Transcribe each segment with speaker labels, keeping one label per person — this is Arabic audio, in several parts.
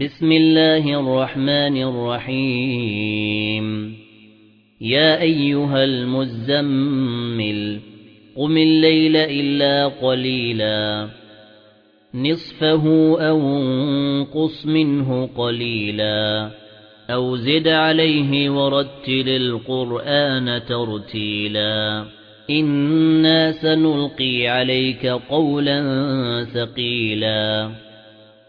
Speaker 1: بسم الله الرحمن الرحيم. يا أيها المزمل قم الليل إلا قليلا. نصفه أو انقص منه قليلا. أو زد عليه ورتل القرآن ترتيلا. إنا سنلقي عليك قولا ثقيلا.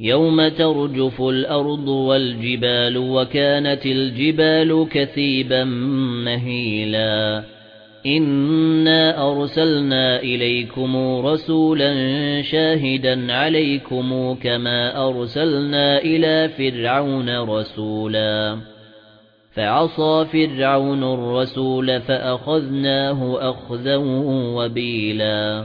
Speaker 1: يوم ترجف الأرض والجبال وكانت الجبال كثيبا مهيلا. إنا أرسلنا إليكم رسولا شاهدا عليكم كما أرسلنا إلى فرعون رسولا. فعصى فرعون الرسول فأخذناه أخذا وبيلا.